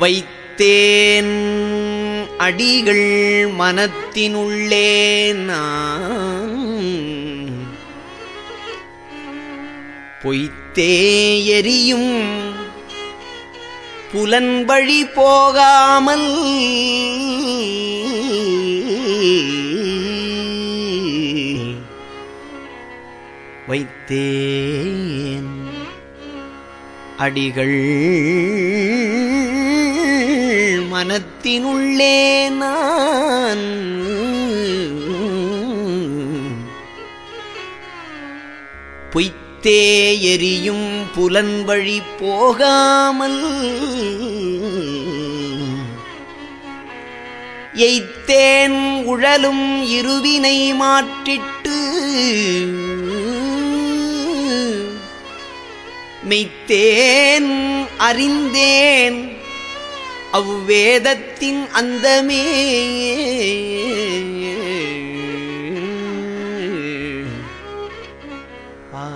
வைத்தேன். அடிகள் மனத்தினுள்ளே நான் பொய்த்தே எரியும். புலன்பழி போகாமல் வைத்தேன். அடிகள் மனத்தினுள்ளே நான். பொய்த்தே எரியும் புலன்வழி போகாமல் எய்த்தேன் உழலும் இருவினை மாற்றிட்டு மெய்த்தேன் அறிந்தேன் அவ்வேதத்தின் அந்தமே. ஆ.